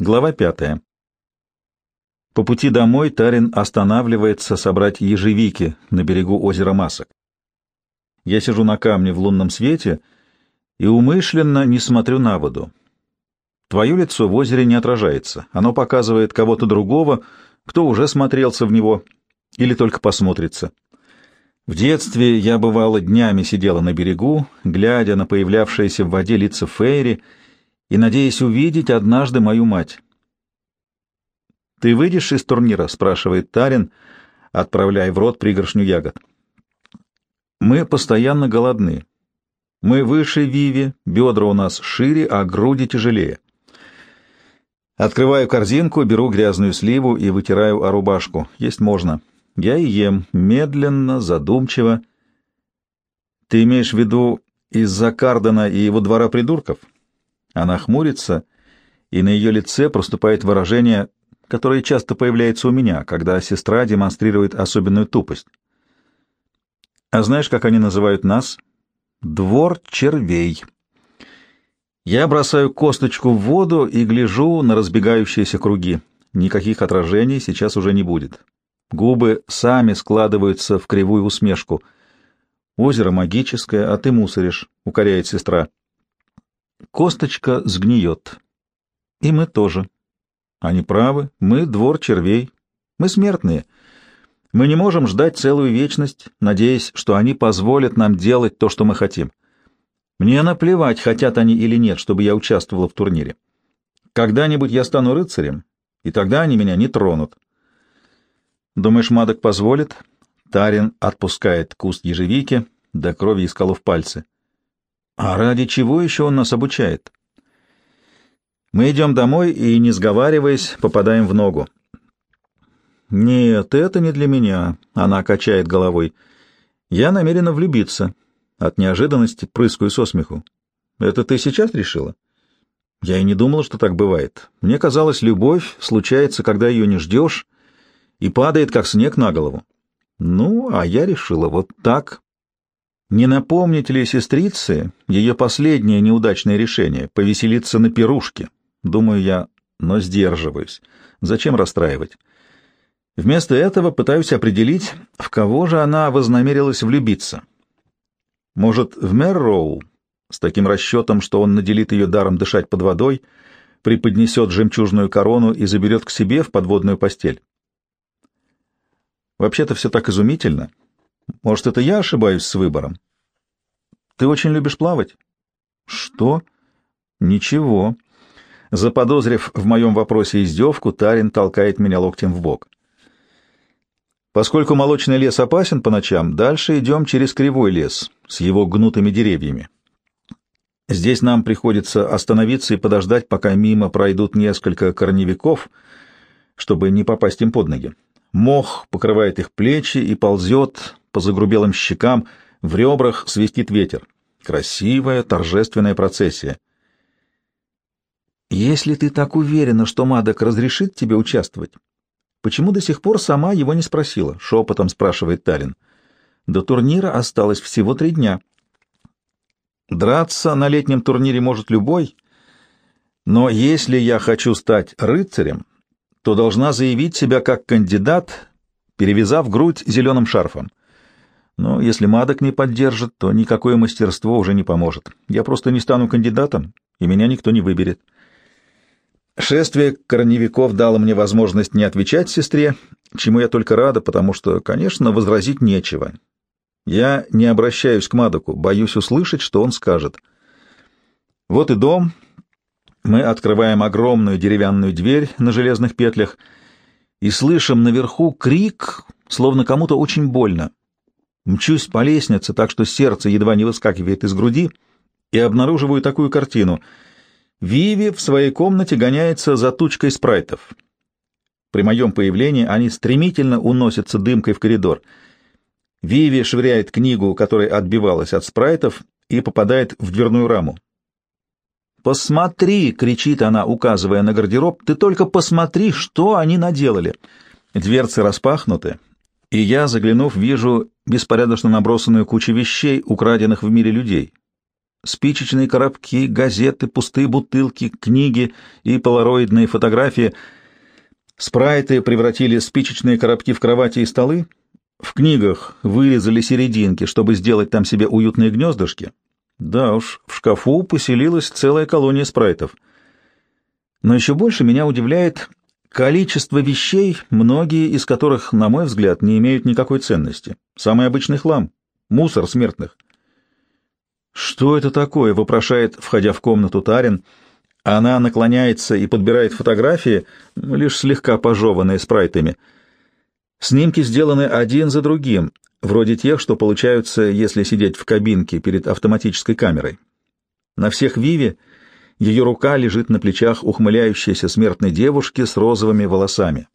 Глава пятая. По пути домой Тарин останавливается собрать ежевики на берегу озера Масок. Я сижу на камне в лунном свете и умышленно не смотрю на воду. Твое лицо в озере не отражается. Оно показывает кого-то другого, кто уже смотрелся в него или только посмотрится. В детстве я, бывало, днями сидела на берегу, глядя на появлявшиеся в воде лица Фейри и надеясь увидеть однажды мою мать. «Ты выйдешь из турнира?» — спрашивает Тарин, отправляя в рот пригоршню ягод. «Мы постоянно голодны. Мы выше Виви, бедра у нас шире, а груди тяжелее. Открываю корзинку, беру грязную сливу и вытираю о рубашку. Есть можно. Я и ем, медленно, задумчиво. Ты имеешь в виду из-за Кардена и его двора придурков? Она хмурится, и на ее лице проступает выражение, которое часто появляется у меня, когда сестра демонстрирует особенную тупость. А знаешь, как они называют нас? Двор червей. Я бросаю косточку в воду и гляжу на разбегающиеся круги. Никаких отражений сейчас уже не будет. Губы сами складываются в кривую усмешку. «Озеро магическое, а ты мусоришь», — укоряет сестра. Косточка сгниет. И мы тоже. Они правы, мы двор червей. Мы смертные. Мы не можем ждать целую вечность, надеясь, что они позволят нам делать то, что мы хотим. Мне наплевать, хотят они или нет, чтобы я участвовала в турнире. Когда-нибудь я стану рыцарем, и тогда они меня не тронут. Думаешь, Мадок позволит? Тарин отпускает куст ежевики, до крови исколов пальцы. А ради чего еще он нас обучает? Мы идем домой и, не сговариваясь, попадаем в ногу. «Нет, это не для меня», — она качает головой. «Я намерена влюбиться». От неожиданности прыскаю со смеху. «Это ты сейчас решила?» Я и не думала, что так бывает. Мне казалось, любовь случается, когда ее не ждешь, и падает, как снег на голову. Ну, а я решила вот так. Не напомнить ли сестрице ее последнее неудачное решение — повеселиться на пирушке? Думаю я, но сдерживаюсь. Зачем расстраивать? Вместо этого пытаюсь определить, в кого же она вознамерилась влюбиться. Может, в Мерроу, с таким расчетом, что он наделит ее даром дышать под водой, преподнесет жемчужную корону и заберет к себе в подводную постель. Вообще-то все так изумительно. Может, это я ошибаюсь с выбором? Ты очень любишь плавать? Что? Ничего. Заподозрив в моем вопросе издевку, Тарин толкает меня локтем в бок. Поскольку молочный лес опасен по ночам, дальше идем через кривой лес с его гнутыми деревьями. Здесь нам приходится остановиться и подождать, пока мимо пройдут несколько корневиков, чтобы не попасть им под ноги. Мох покрывает их плечи и ползет по загрубелым щекам, в ребрах свистит ветер. Красивая торжественная процессия. «Если ты так уверена, что Мадок разрешит тебе участвовать, Почему до сих пор сама его не спросила? Шепотом спрашивает Талин. До турнира осталось всего три дня. Драться на летнем турнире может любой, но если я хочу стать рыцарем, то должна заявить себя как кандидат, перевязав грудь зеленым шарфом. Но если Мадок не поддержит, то никакое мастерство уже не поможет. Я просто не стану кандидатом, и меня никто не выберет. Шествие корневиков дало мне возможность не отвечать сестре, чему я только рада, потому что, конечно, возразить нечего. Я не обращаюсь к Мадоку, боюсь услышать, что он скажет. Вот и дом. Мы открываем огромную деревянную дверь на железных петлях и слышим наверху крик, словно кому-то очень больно. Мчусь по лестнице, так что сердце едва не выскакивает из груди, и обнаруживаю такую картину — Виви в своей комнате гоняется за тучкой спрайтов. При моем появлении они стремительно уносятся дымкой в коридор. Виви швыряет книгу, которая отбивалась от спрайтов, и попадает в дверную раму. «Посмотри!» — кричит она, указывая на гардероб. «Ты только посмотри, что они наделали!» Дверцы распахнуты, и я, заглянув, вижу беспорядочно набросанную кучу вещей, украденных в мире людей. Спичечные коробки, газеты, пустые бутылки, книги и полароидные фотографии. Спрайты превратили спичечные коробки в кровати и столы. В книгах вырезали серединки, чтобы сделать там себе уютные гнездышки. Да уж, в шкафу поселилась целая колония спрайтов. Но еще больше меня удивляет количество вещей, многие из которых, на мой взгляд, не имеют никакой ценности. Самый обычный хлам, мусор смертных. «Что это такое?» — вопрошает, входя в комнату Тарин. Она наклоняется и подбирает фотографии, лишь слегка пожеванные спрайтами. Снимки сделаны один за другим, вроде тех, что получаются, если сидеть в кабинке перед автоматической камерой. На всех Виви ее рука лежит на плечах ухмыляющейся смертной девушки с розовыми волосами.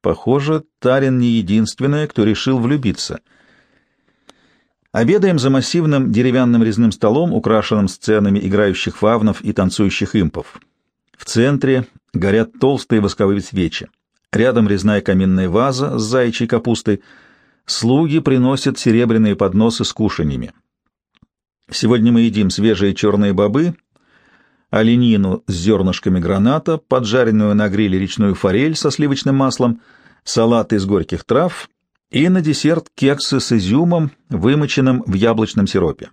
Похоже, Тарин не единственная, кто решил влюбиться — Обедаем за массивным деревянным резным столом, украшенным сценами играющих фавнов и танцующих импов. В центре горят толстые восковые свечи. Рядом резная каминная ваза с заячьей капустой. Слуги приносят серебряные подносы с кушаньями. Сегодня мы едим свежие черные бобы, оленину с зернышками граната, поджаренную на гриле речную форель со сливочным маслом, салат из горьких трав и на десерт кексы с изюмом, вымоченным в яблочном сиропе.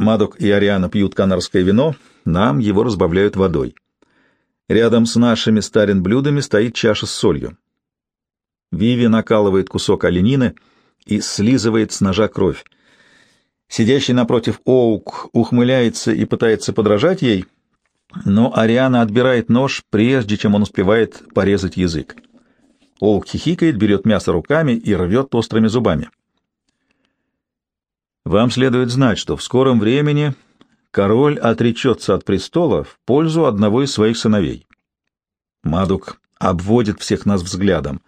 Мадок и Ариана пьют канарское вино, нам его разбавляют водой. Рядом с нашими старин блюдами стоит чаша с солью. Виви накалывает кусок оленины и слизывает с ножа кровь. Сидящий напротив Оук ухмыляется и пытается подражать ей, но Ариана отбирает нож, прежде чем он успевает порезать язык. Оук хихикает, берет мясо руками и рвет острыми зубами. Вам следует знать, что в скором времени король отречется от престола в пользу одного из своих сыновей. Мадук обводит всех нас взглядом.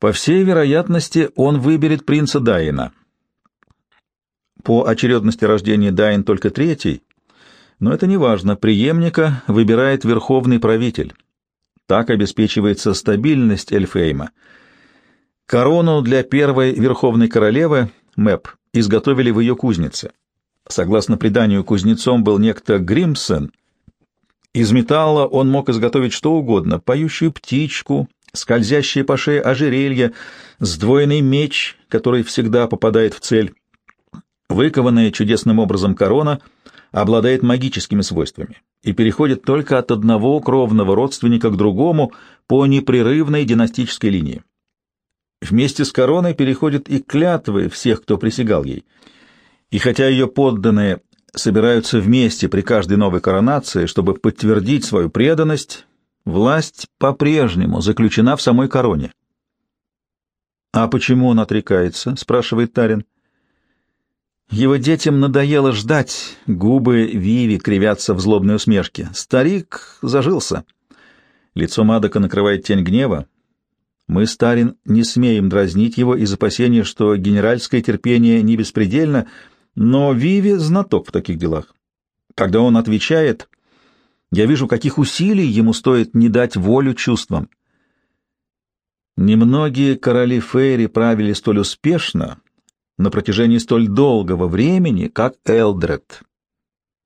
По всей вероятности, он выберет принца Дайна. По очередности рождения Дайн только третий, но это не важно, преемника выбирает верховный правитель. Так обеспечивается стабильность Эльфейма. Корону для первой верховной королевы, Мэп, изготовили в ее кузнице. Согласно преданию, кузнецом был некто Гримсон. Из металла он мог изготовить что угодно — поющую птичку, скользящее по шее ожерелье, сдвоенный меч, который всегда попадает в цель. Выкованная чудесным образом корона обладает магическими свойствами и переходит только от одного кровного родственника к другому по непрерывной династической линии. Вместе с короной переходят и клятвы всех, кто присягал ей. И хотя ее подданные собираются вместе при каждой новой коронации, чтобы подтвердить свою преданность, власть по-прежнему заключена в самой короне. «А почему он отрекается?» — спрашивает Тарин. Его детям надоело ждать, губы Виви кривятся в злобной усмешке. Старик зажился. Лицо Мадока накрывает тень гнева. Мы, Старин, не смеем дразнить его из опасения, что генеральское терпение не беспредельно, но Виви знаток в таких делах. Когда он отвечает, я вижу, каких усилий ему стоит не дать волю чувствам. Немногие короли Фейри правили столь успешно, на протяжении столь долгого времени, как Элдред.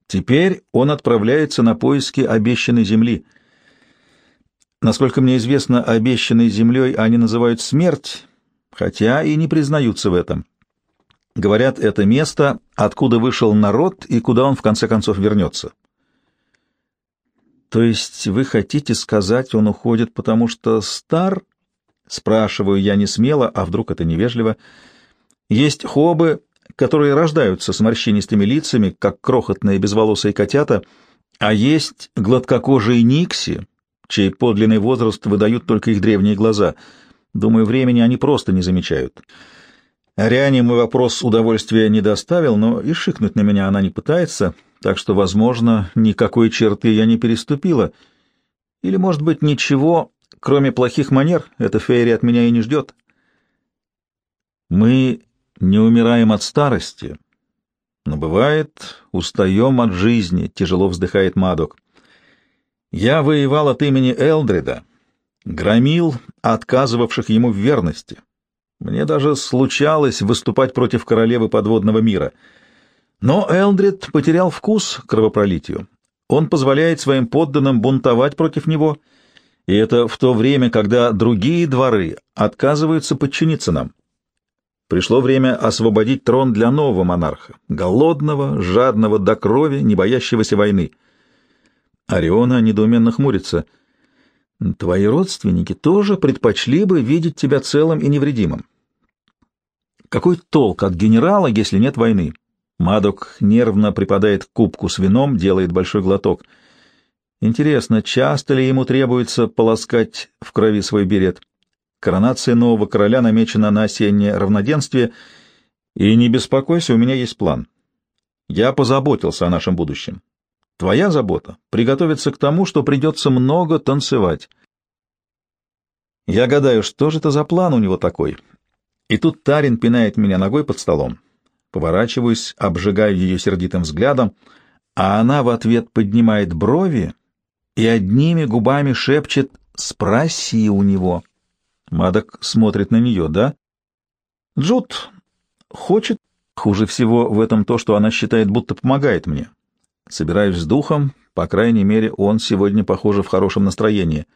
Теперь он отправляется на поиски обещанной земли. Насколько мне известно, обещанной землей они называют смерть, хотя и не признаются в этом. Говорят, это место, откуда вышел народ и куда он в конце концов вернется. То есть вы хотите сказать, он уходит, потому что стар? Спрашиваю я не смело, а вдруг это невежливо. — есть хобы, которые рождаются с морщинистыми лицами, как крохотные безволосые котята, а есть гладкокожие никси, чей подлинный возраст выдают только их древние глаза. Думаю, времени они просто не замечают. Ариане мой вопрос удовольствия не доставил, но и шикнуть на меня она не пытается, так что, возможно, никакой черты я не переступила. Или, может быть, ничего, кроме плохих манер, эта Фейри от меня и не ждет. Мы не умираем от старости, но бывает, устаем от жизни, тяжело вздыхает Мадок. Я воевал от имени Элдрида, громил отказывавших ему в верности. Мне даже случалось выступать против королевы подводного мира. Но Элдрид потерял вкус к кровопролитию. Он позволяет своим подданным бунтовать против него, и это в то время, когда другие дворы отказываются подчиниться нам. Пришло время освободить трон для нового монарха, голодного, жадного до крови, не боящегося войны. Ориона недоуменно хмурится. Твои родственники тоже предпочли бы видеть тебя целым и невредимым. Какой толк от генерала, если нет войны? Мадок нервно припадает к кубку с вином, делает большой глоток. Интересно, часто ли ему требуется полоскать в крови свой берет? Коронация нового короля намечена на осеннее равноденствие, и не беспокойся, у меня есть план. Я позаботился о нашем будущем. Твоя забота — приготовиться к тому, что придется много танцевать. Я гадаю, что же это за план у него такой? И тут Тарин пинает меня ногой под столом. Поворачиваюсь, обжигаю ее сердитым взглядом, а она в ответ поднимает брови и одними губами шепчет «Спроси у него». Мадок смотрит на нее, да? Джуд хочет... Хуже всего в этом то, что она считает, будто помогает мне. Собираюсь с духом, по крайней мере, он сегодня, похоже, в хорошем настроении.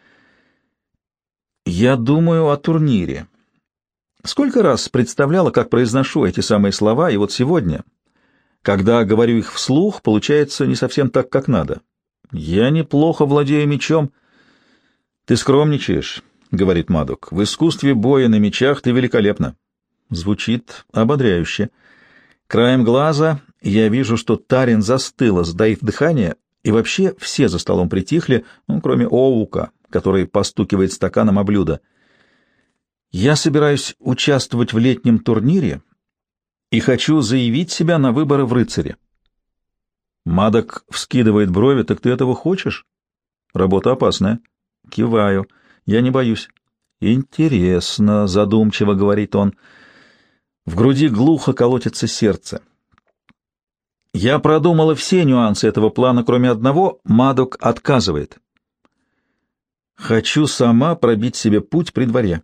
Я думаю о турнире. Сколько раз представляла, как произношу эти самые слова, и вот сегодня, когда говорю их вслух, получается не совсем так, как надо. Я неплохо владею мечом. Ты скромничаешь, — говорит Мадок. В искусстве боя на мечах ты великолепна. Звучит ободряюще. Краем глаза я вижу, что Тарин застыла, сдаив дыхание, и вообще все за столом притихли, ну, кроме Оука, который постукивает стаканом о блюдо. Я собираюсь участвовать в летнем турнире и хочу заявить себя на выборы в рыцаре. Мадок вскидывает брови. Так ты этого хочешь? Работа опасная. Киваю. Я не боюсь. Интересно, задумчиво говорит он. В груди глухо колотится сердце. Я продумала все нюансы этого плана, кроме одного. Мадок отказывает. Хочу сама пробить себе путь при дворе.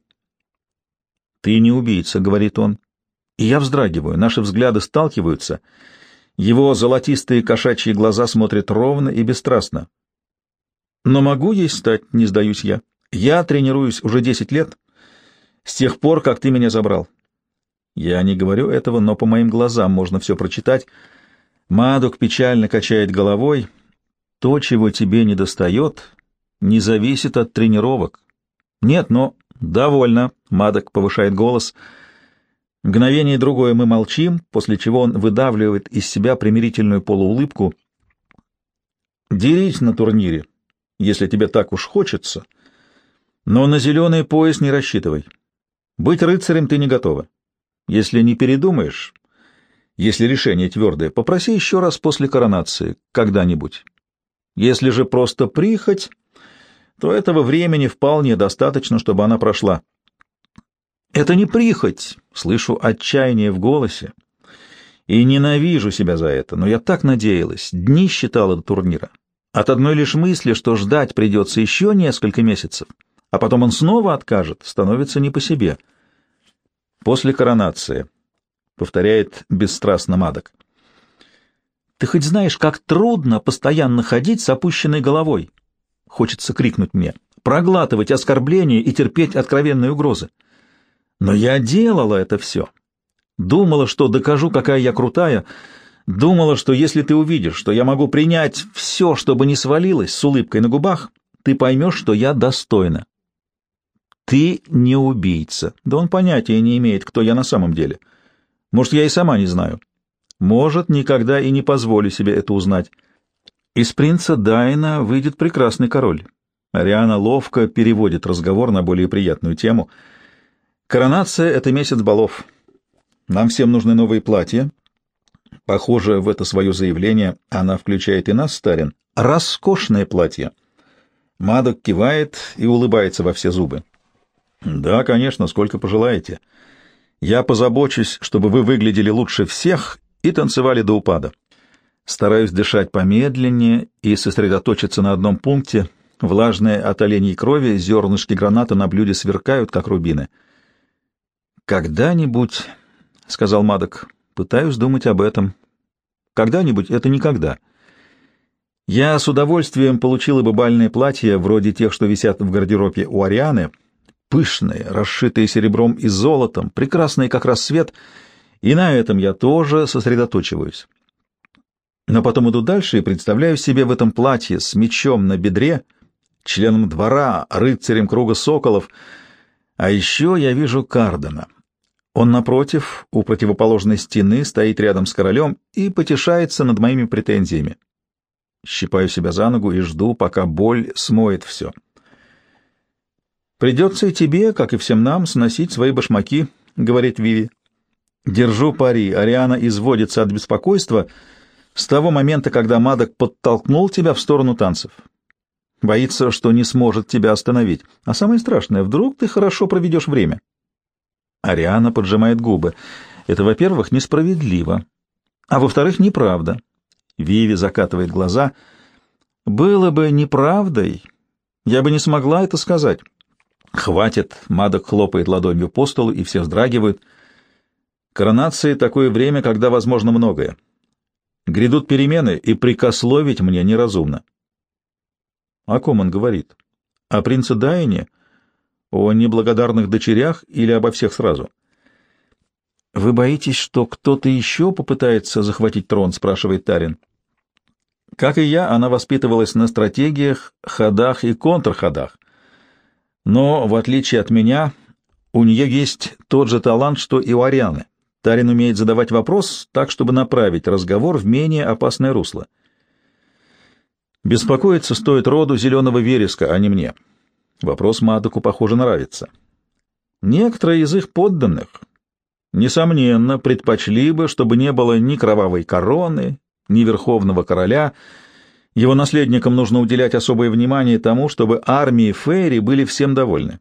«Ты не убийца», — говорит он. И я вздрагиваю, наши взгляды сталкиваются. Его золотистые кошачьи глаза смотрят ровно и бесстрастно. «Но могу ей стать, не сдаюсь я. Я тренируюсь уже десять лет, с тех пор, как ты меня забрал». Я не говорю этого, но по моим глазам можно все прочитать. Мадок печально качает головой. То, чего тебе не достает, не зависит от тренировок. Нет, но «Довольно», — Мадок повышает голос. Мгновение другое мы молчим, после чего он выдавливает из себя примирительную полуулыбку. «Дерись на турнире, если тебе так уж хочется, но на зеленый пояс не рассчитывай. Быть рыцарем ты не готова. Если не передумаешь, если решение твердое, попроси еще раз после коронации, когда-нибудь. Если же просто прихоть...» то этого времени вполне достаточно, чтобы она прошла. «Это не прихоть!» — слышу отчаяние в голосе. И ненавижу себя за это, но я так надеялась, дни считала до турнира. От одной лишь мысли, что ждать придется еще несколько месяцев, а потом он снова откажет, становится не по себе. После коронации, — повторяет бесстрастно Мадок. Ты хоть знаешь, как трудно постоянно ходить с опущенной головой? Хочется крикнуть мне, проглатывать оскорбления и терпеть откровенные угрозы. Но я делала это все. Думала, что докажу, какая я крутая. Думала, что если ты увидишь, что я могу принять все, чтобы не свалилось, с улыбкой на губах, ты поймешь, что я достойна. Ты не убийца. Да он понятия не имеет, кто я на самом деле. Может, я и сама не знаю. Может, никогда и не позволю себе это узнать. Из принца Дайна выйдет прекрасный король. Ариана ловко переводит разговор на более приятную тему. Коронация — это месяц балов. Нам всем нужны новые платья. Похоже, в это свое заявление она включает и нас, Старин. Роскошное платье. Мадок кивает и улыбается во все зубы. Да, конечно, сколько пожелаете. Я позабочусь, чтобы вы выглядели лучше всех и танцевали до упада. Стараюсь дышать помедленнее и сосредоточиться на одном пункте. Влажные от оленей крови зернышки граната на блюде сверкают, как рубины. «Когда-нибудь», — сказал Мадок, — «пытаюсь думать об этом. когда-нибудь — это никогда. Я с удовольствием получила бы бальное платье, вроде тех, что висят в гардеробе у Арианы, пышные, расшитые серебром и золотом, прекрасные как рассвет, и на этом я тоже сосредоточиваюсь. Но потом иду дальше и представляю себе в этом платье с мечом на бедре, членом двора, рыцарем круга соколов, а еще я вижу Кардена. Он, напротив, у противоположной стены, стоит рядом с королем и потешается над моими претензиями. Щипаю себя за ногу и жду, пока боль смоет все. «Придется и тебе, как и всем нам, сносить свои башмаки», — говорит Виви. Держу пари, Ариана изводится от беспокойства с того момента, когда Мадок подтолкнул тебя в сторону танцев. Боится, что не сможет тебя остановить. А самое страшное, вдруг ты хорошо проведешь время. Ариана поджимает губы. Это, во-первых, несправедливо. А во-вторых, неправда. Виви закатывает глаза. Было бы неправдой, я бы не смогла это сказать. Хватит, Мадок хлопает ладонью по столу, и все вздрагивают. Коронации — такое время, когда возможно многое. Грядут перемены, и прикословить мне неразумно. О ком он говорит? О принце Дайне? О неблагодарных дочерях или обо всех сразу? «Вы боитесь, что кто-то еще попытается захватить трон?» — спрашивает Тарин. Как и я, она воспитывалась на стратегиях, ходах и контрходах. Но, в отличие от меня, у нее есть тот же талант, что и у Арианы. Тарин умеет задавать вопрос так, чтобы направить разговор в менее опасное русло. Беспокоиться стоит роду зеленого вереска, а не мне. Вопрос Мадоку, похоже, нравится. Некоторые из их подданных, несомненно, предпочли бы, чтобы не было ни кровавой короны, ни верховного короля. Его наследникам нужно уделять особое внимание тому, чтобы армии Фейри были всем довольны.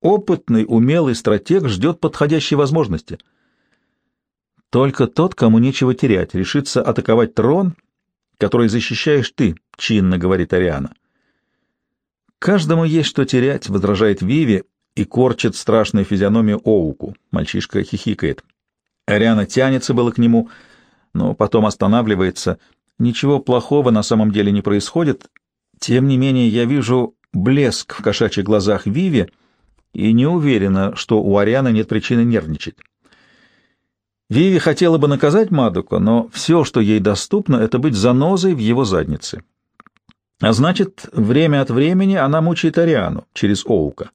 Опытный, умелый стратег ждет подходящей возможности. Только тот, кому нечего терять, решится атаковать трон, который защищаешь ты, чинно говорит Ариана. «Каждому есть что терять», — возражает Виви и корчит страшную физиономию Оуку. Мальчишка хихикает. Ариана тянется было к нему, но потом останавливается. Ничего плохого на самом деле не происходит. Тем не менее, я вижу блеск в кошачьих глазах Виви и не уверена, что у Арианы нет причины нервничать. Виви хотела бы наказать Мадука, но все, что ей доступно, это быть занозой в его заднице. А значит, время от времени она мучает Ариану через Оука.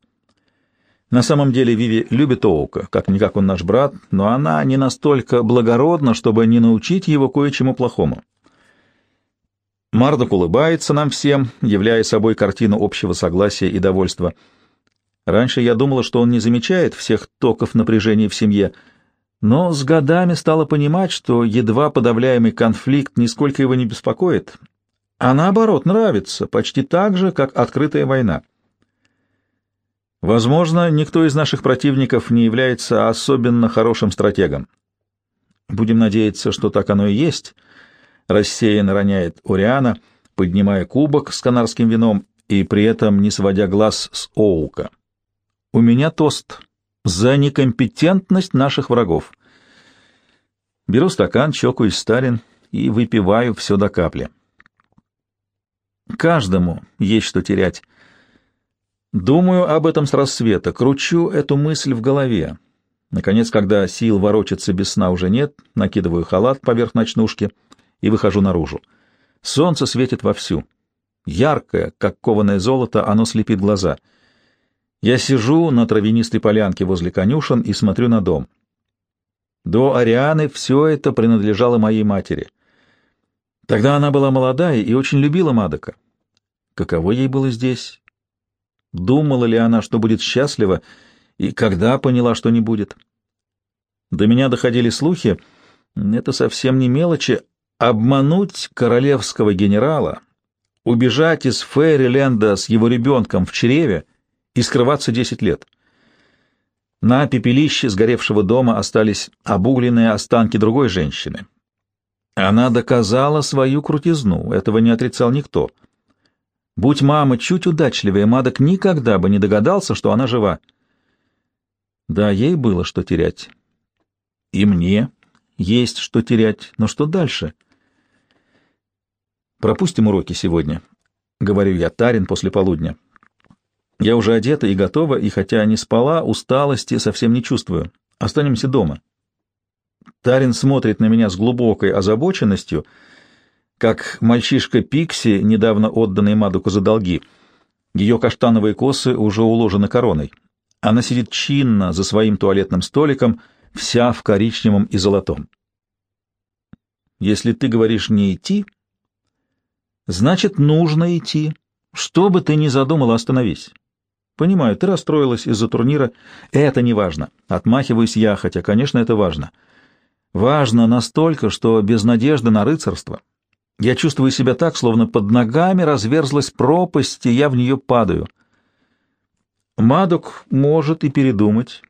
На самом деле Виви любит Оука, как-никак он наш брат, но она не настолько благородна, чтобы не научить его кое-чему плохому. Мардок улыбается нам всем, являя собой картину общего согласия и довольства. Раньше я думала, что он не замечает всех токов напряжения в семье, но с годами стала понимать, что едва подавляемый конфликт нисколько его не беспокоит, а наоборот нравится, почти так же, как открытая война. Возможно, никто из наших противников не является особенно хорошим стратегом. Будем надеяться, что так оно и есть. Рассеянно роняет Уриана, поднимая кубок с канарским вином и при этом не сводя глаз с Оука. У меня тост за некомпетентность наших врагов. Беру стакан, чокаюсь Сталин и выпиваю все до капли. Каждому есть что терять. Думаю об этом с рассвета, кручу эту мысль в голове. Наконец, когда сил ворочаться без сна уже нет, накидываю халат поверх ночнушки и выхожу наружу. Солнце светит вовсю. Яркое, как кованое золото, оно слепит глаза. Я сижу на травянистой полянке возле конюшен и смотрю на дом. До Арианы все это принадлежало моей матери. Тогда она была молодая и очень любила Мадока. Каково ей было здесь? Думала ли она, что будет счастлива, и когда поняла, что не будет? До меня доходили слухи, это совсем не мелочи, обмануть королевского генерала, убежать из Фейриленда с его ребенком в чреве и скрываться десять лет. На пепелище сгоревшего дома остались обугленные останки другой женщины. Она доказала свою крутизну, этого не отрицал никто. Будь мама чуть удачливее, Мадок никогда бы не догадался, что она жива. Да, ей было что терять. И мне есть что терять, но что дальше? Пропустим уроки сегодня, — говорю я Тарин после полудня. Я уже одета и готова, и хотя не спала, усталости совсем не чувствую. Останемся дома. Тарин смотрит на меня с глубокой озабоченностью, как мальчишка Пикси, недавно отданный Мадуку за долги. Ее каштановые косы уже уложены короной. Она сидит чинно за своим туалетным столиком, вся в коричневом и золотом. Если ты говоришь «не идти», значит, нужно идти. Что бы ты ни задумала, остановись. Понимаю, ты расстроилась из-за турнира. Это не важно. Отмахиваюсь я, хотя, конечно, это важно. Важно настолько, что без надежды на рыцарство я чувствую себя так, словно под ногами разверзлась пропасть, и я в нее падаю. Мадок может и передумать.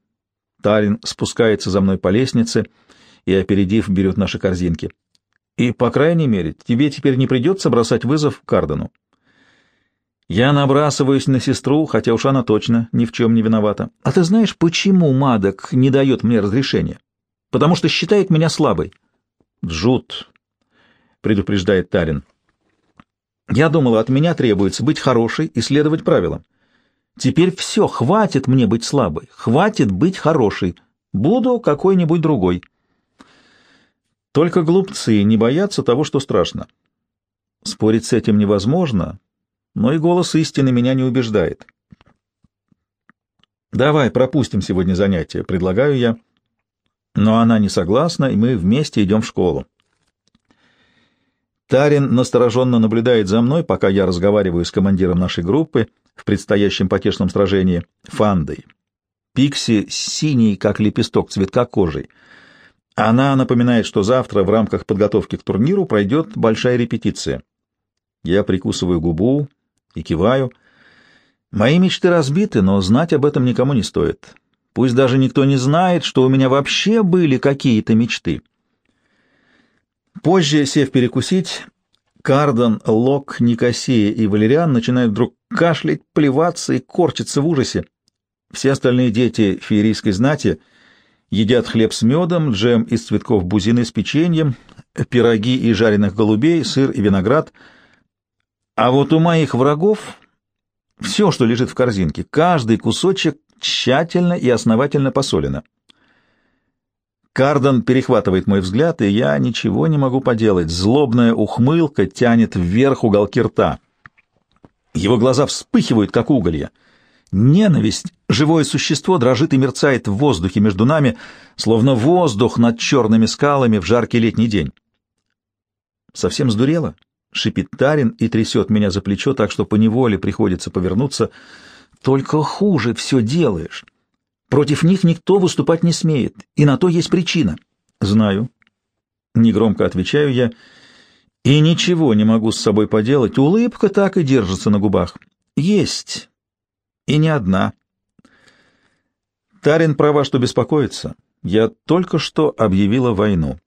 Тарин спускается за мной по лестнице и, опередив, берет наши корзинки. И, по крайней мере, тебе теперь не придется бросать вызов Кардену. Я набрасываюсь на сестру, хотя уж она точно ни в чем не виновата. А ты знаешь, почему Мадок не дает мне разрешения? Потому что считает меня слабой. Джуд, предупреждает Тарин. Я думала, от меня требуется быть хорошей и следовать правилам. Теперь все, хватит мне быть слабой, хватит быть хорошей. Буду какой-нибудь другой. Только глупцы не боятся того, что страшно. Спорить с этим невозможно, но и голос истины меня не убеждает. «Давай пропустим сегодня занятие», — предлагаю я. Но она не согласна, и мы вместе идем в школу. Тарин настороженно наблюдает за мной, пока я разговариваю с командиром нашей группы в предстоящем потешном сражении Фандой. Пикси синий, как лепесток цветка кожей. Она напоминает, что завтра в рамках подготовки к турниру пройдет большая репетиция. Я прикусываю губу и киваю. Мои мечты разбиты, но знать об этом никому не стоит. Пусть даже никто не знает, что у меня вообще были какие-то мечты. Позже, сев перекусить, Кардон, Лок, Никосия и Валериан начинают вдруг кашлять, плеваться и корчиться в ужасе. Все остальные дети феерийской знати едят хлеб с медом, джем из цветков бузины с печеньем, пироги и жареных голубей, сыр и виноград. А вот у моих врагов все, что лежит в корзинке, каждый кусочек тщательно и основательно посолено. Кардон перехватывает мой взгляд, и я ничего не могу поделать. Злобная ухмылка тянет вверх уголки рта. Его глаза вспыхивают, как уголья. Ненависть, живое существо, дрожит и мерцает в воздухе между нами, словно воздух над черными скалами в жаркий летний день. «Совсем сдурела?» — шипит Тарин и трясет меня за плечо, так что поневоле приходится повернуться. «Только хуже все делаешь». Против них никто выступать не смеет, и на то есть причина. Знаю. Негромко отвечаю я, и ничего не могу с собой поделать. Улыбка так и держится на губах. Есть. И не одна. Тарин права, что беспокоится. Я только что объявила войну.